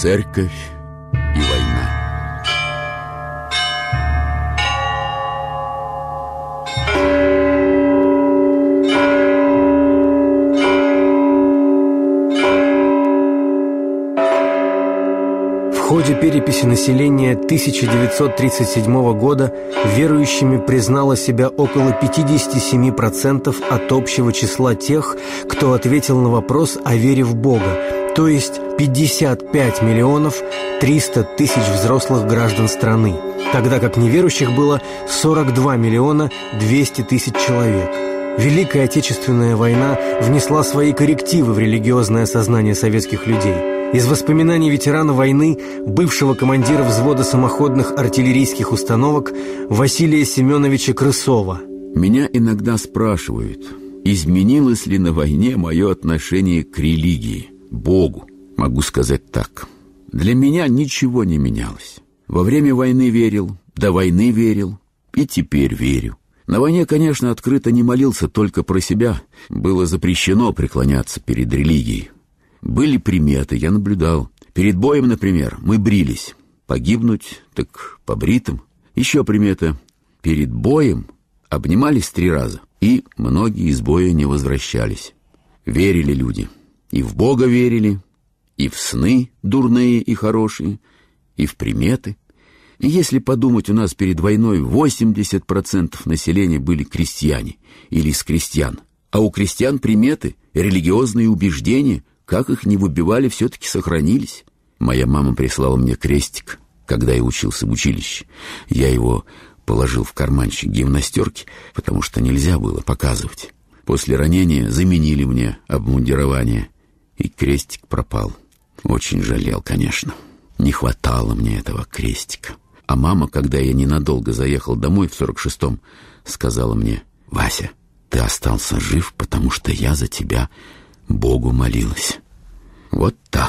Церковь и война. В ходе переписи населения 1937 года верующими признало себя около 57% от общего числа тех, кто ответил на вопрос о вере в Бога, то есть 55 миллионов 300 тысяч взрослых граждан страны, тогда как неверующих было 42 миллиона 200 тысяч человек. Великая Отечественная война внесла свои коррективы в религиозное сознание советских людей. Из воспоминаний ветерана войны, бывшего командира взвода самоходных артиллерийских установок Василия Семеновича Крысова. Меня иногда спрашивают, изменилось ли на войне мое отношение к религии, Богу. Могу сказать так. Для меня ничего не менялось. Во время войны верил, до войны верил и теперь верю. На войне, конечно, открыто не молился только про себя. Было запрещено преклоняться перед религией. Были приметы, я наблюдал. Перед боем, например, мы брились. Погибнуть, так побритым. Еще примета. Перед боем обнимались три раза, и многие из боя не возвращались. Верили люди. И в Бога верили, и в сны дурные и хорошие, и в приметы. И если подумать, у нас перед войной 80% населения были крестьяне или из крестьян. А у крестьян приметы, религиозные убеждения, как их не выбивали, все-таки сохранились. Моя мама прислала мне крестик, когда я учился в училище. Я его положил в карманчик гимнастерки, потому что нельзя было показывать. После ранения заменили мне обмундирование, и крестик пропал. Очень жалел, конечно. Не хватало мне этого крестика. А мама, когда я ненадолго заехал домой в 46-м, сказала мне, «Вася, ты остался жив, потому что я за тебя Богу молилась». Вот так.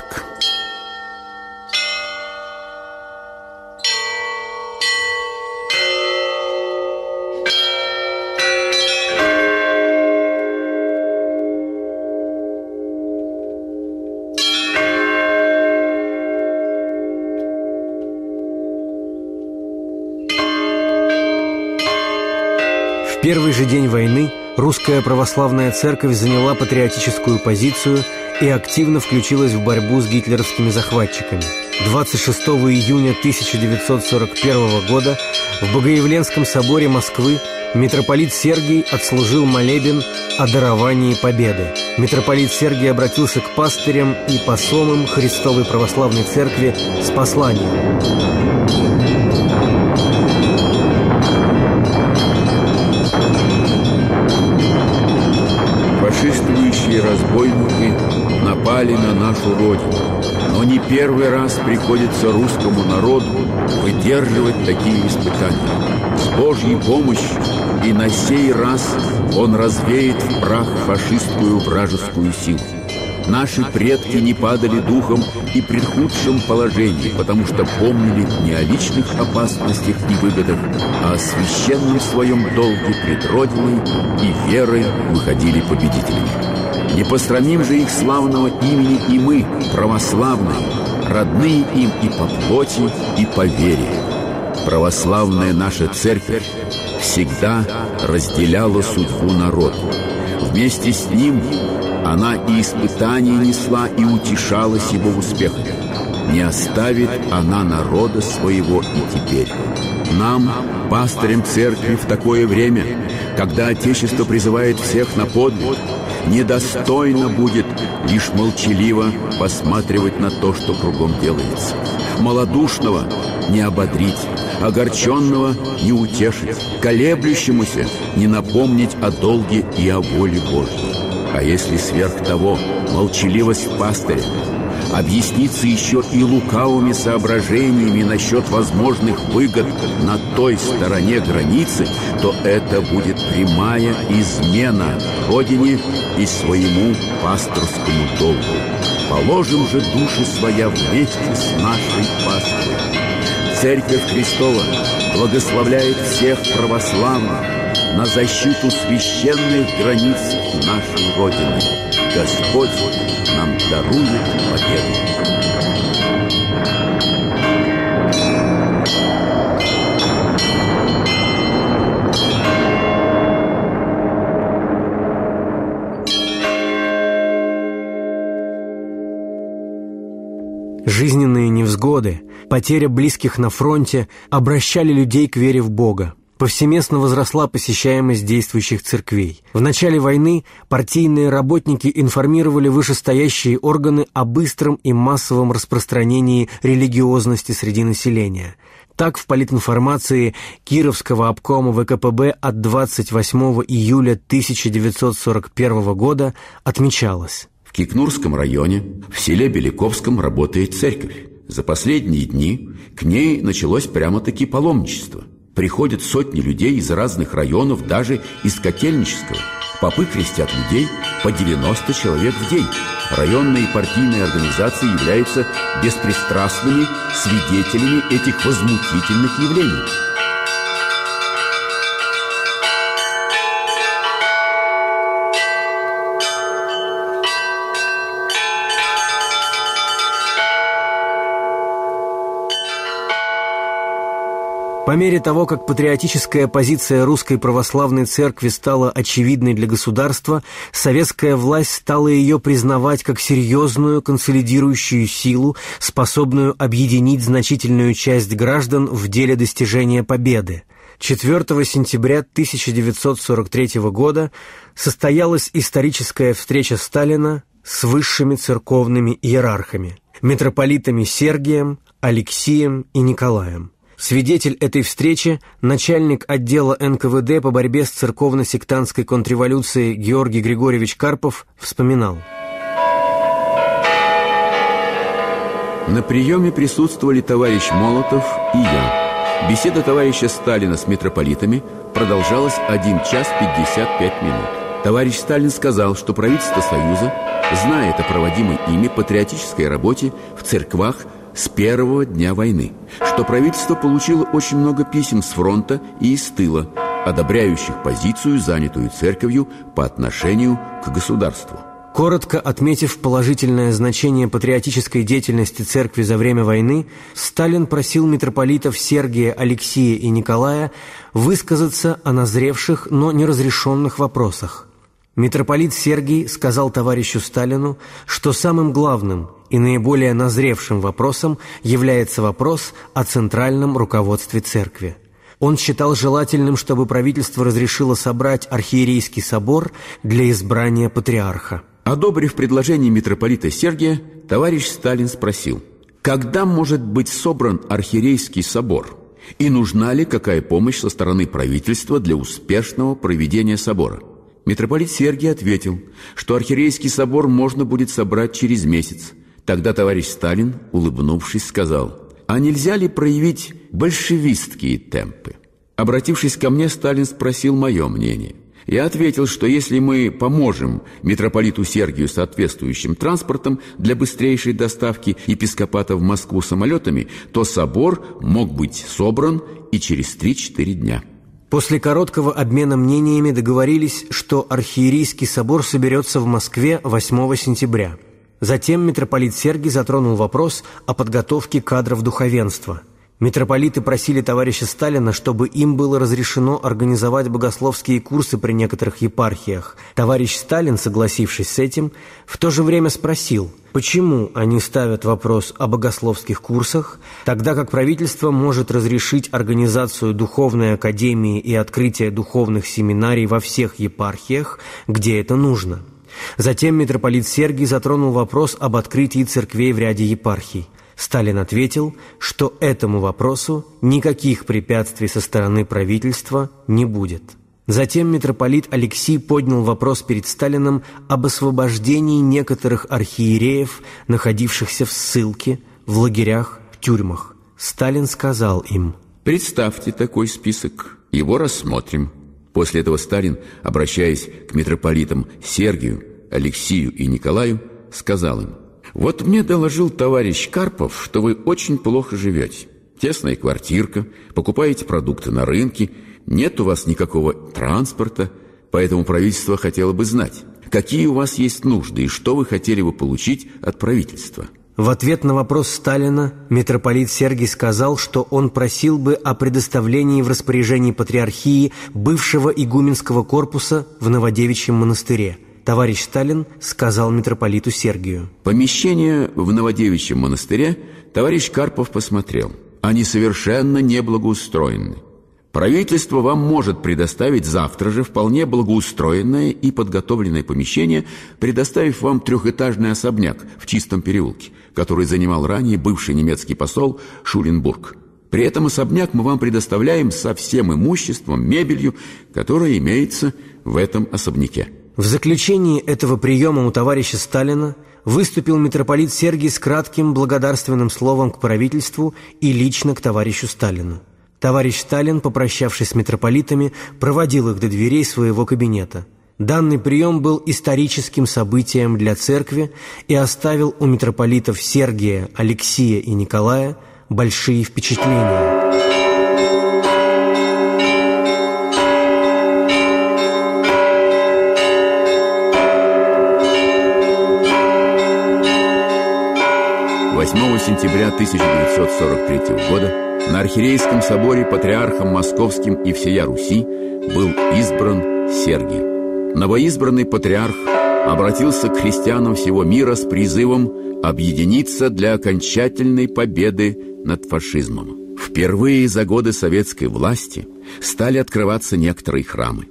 Первый же день войны русская православная церковь заняла патриотическую позицию и активно включилась в борьбу с гитлеровскими захватчиками. 26 июня 1941 года в Богоявленском соборе Москвы митрополит Сергий отслужил молебен о даровании победы. Митрополит Сергий обратился к пастырям и посомам Христовой Православной Церкви с посланием. Фашистующие разбойники напали на нашу Родину. Но не первый раз приходится русскому народу выдерживать такие испытания. С Божьей помощью и на сей раз он развеет в прах фашистскую вражескую силу. Наши предки не падали духом и при худшем положении, потому что помнили не о личных опасностях и выгодах, а о священном своем долге пред Родиной и верой выходили победителями. Не пострамим же их славного имени и мы, православные, родные им и по плоти, и по вере. Православная наша церковь всегда разделяла судьбу народа. Вместе с ним она и испытания несла, и утешалась его успехами. Не оставит она народа своего и теперь. Нам, пастырям церкви, в такое время, когда Отечество призывает всех на подвиг, недостойно будет лишь молчаливо посматривать на то, что кругом делается. Малодушного не ободрить, огорченного не утешить, колеблющемуся не напомнить о долге и о воле Божьей. А если сверх того молчаливость пастыря объяснится еще и лукавыми соображениями насчет возможных выгод на той стороне границы, то это будет прямая измена Родине и своему пасторскому долгу. Положим же души своя вместе с нашей пасторой. Церковь Христова благословляет всех православных на защиту священных границ нашей Родины. Господь нам дарует победу. Жизненные невзгоды, потеря близких на фронте обращали людей к вере в Бога. Повсеместно возросла посещаемость действующих церквей. В начале войны партийные работники информировали вышестоящие органы о быстром и массовом распространении религиозности среди населения. Так в политинформации Кировского обкома ВКПБ от 28 июля 1941 года отмечалось. В Кикнурском районе, в селе Беляковском работает церковь. За последние дни к ней началось прямо-таки паломничество – приходят сотни людей из разных районов, даже из Котельнического. Попы крестят людей по 90 человек в день. Районные партийные организации являются беспристрастными свидетелями этих возмутительных явлений. По мере того, как патриотическая позиция русской православной церкви стала очевидной для государства, советская власть стала ее признавать как серьезную консолидирующую силу, способную объединить значительную часть граждан в деле достижения победы. 4 сентября 1943 года состоялась историческая встреча Сталина с высшими церковными иерархами – митрополитами Сергием, Алексием и Николаем. Свидетель этой встречи, начальник отдела НКВД по борьбе с церковно-сектантской контрреволюцией Георгий Григорьевич Карпов вспоминал. На приеме присутствовали товарищ Молотов и я. Беседа товарища Сталина с митрополитами продолжалась 1 час 55 минут. Товарищ Сталин сказал, что правительство Союза, знает о проводимой ими патриотической работе в церквах с первого дня войны, что правительство получило очень много писем с фронта и из тыла, одобряющих позицию, занятую церковью по отношению к государству. Коротко отметив положительное значение патриотической деятельности церкви за время войны, Сталин просил митрополитов Сергия, Алексия и Николая высказаться о назревших, но неразрешенных вопросах. Митрополит Сергий сказал товарищу Сталину, что самым главным и наиболее назревшим вопросом является вопрос о центральном руководстве церкви. Он считал желательным, чтобы правительство разрешило собрать архиерейский собор для избрания патриарха. Одобрив предложение митрополита Сергия, товарищ Сталин спросил, когда может быть собран архиерейский собор и нужна ли какая помощь со стороны правительства для успешного проведения собора. Митрополит Сергий ответил, что архиерейский собор можно будет собрать через месяц, Тогда товарищ Сталин, улыбнувшись, сказал, «А нельзя ли проявить большевистские темпы?» Обратившись ко мне, Сталин спросил мое мнение. Я ответил, что если мы поможем митрополиту Сергию соответствующим транспортом для быстрейшей доставки епископата в Москву самолетами, то собор мог быть собран и через 3-4 дня. После короткого обмена мнениями договорились, что архиерейский собор соберется в Москве 8 сентября – Затем митрополит Сергий затронул вопрос о подготовке кадров духовенства. Митрополиты просили товарища Сталина, чтобы им было разрешено организовать богословские курсы при некоторых епархиях. Товарищ Сталин, согласившись с этим, в то же время спросил, почему они ставят вопрос о богословских курсах, тогда как правительство может разрешить организацию духовной академии и открытие духовных семинарий во всех епархиях, где это нужно. Затем митрополит Сергий затронул вопрос об открытии церквей в ряде епархий. Сталин ответил, что этому вопросу никаких препятствий со стороны правительства не будет. Затем митрополит Алексий поднял вопрос перед Сталином об освобождении некоторых архиереев, находившихся в ссылке, в лагерях, в тюрьмах. Сталин сказал им «Представьте такой список, его рассмотрим». После этого Сталин, обращаясь к митрополитам Сергию, Алексию и Николаю, сказал им «Вот мне доложил товарищ Карпов, что вы очень плохо живете. Тесная квартирка, покупаете продукты на рынке – нет у вас никакого транспорта, поэтому правительство хотело бы знать, какие у вас есть нужды и что вы хотели бы получить от правительства. В ответ на вопрос Сталина митрополит Сергий сказал, что он просил бы о предоставлении в распоряжении патриархии бывшего игуменского корпуса в Новодевичьем монастыре. Товарищ Сталин сказал митрополиту Сергию. Помещение в Новодевичьем монастыре товарищ Карпов посмотрел. Они совершенно неблагоустроены. Правительство вам может предоставить завтра же вполне благоустроенное и подготовленное помещение, предоставив вам трехэтажный особняк в чистом переулке, который занимал ранее бывший немецкий посол Шуленбург. При этом особняк мы вам предоставляем со всем имуществом, мебелью, которая имеется в этом особняке. В заключении этого приема у товарища Сталина выступил митрополит Сергий с кратким благодарственным словом к правительству и лично к товарищу Сталину. Товарищ Сталин, попрощавшись с митрополитами, проводил их до дверей своего кабинета. Данный прием был историческим событием для церкви и оставил у митрополитов Сергия, Алексия и Николая большие впечатления. Сентября 1943 года на Архиерейском соборе патриархом Московским и всея Руси был избран Сергий. Новоизбранный патриарх обратился к христианам всего мира с призывом объединиться для окончательной победы над фашизмом. Впервые за годы советской власти стали открываться некоторые храмы.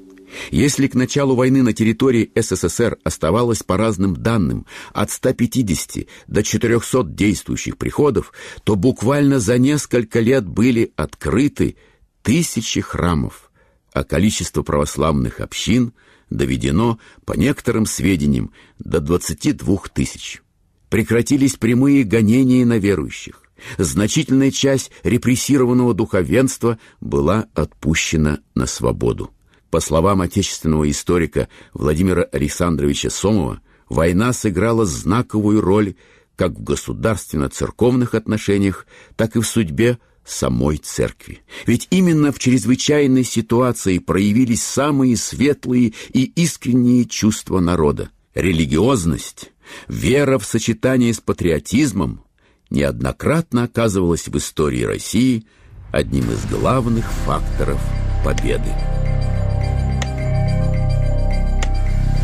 Если к началу войны на территории СССР оставалось по разным данным от 150 до 400 действующих приходов, то буквально за несколько лет были открыты тысячи храмов, а количество православных общин доведено, по некоторым сведениям, до 22 тысяч. Прекратились прямые гонения на верующих. Значительная часть репрессированного духовенства была отпущена на свободу. По словам отечественного историка Владимира Александровича Сомова, война сыграла знаковую роль как в государственно-церковных отношениях, так и в судьбе самой церкви. Ведь именно в чрезвычайной ситуации проявились самые светлые и искренние чувства народа. Религиозность, вера в сочетании с патриотизмом неоднократно оказывалась в истории России одним из главных факторов победы.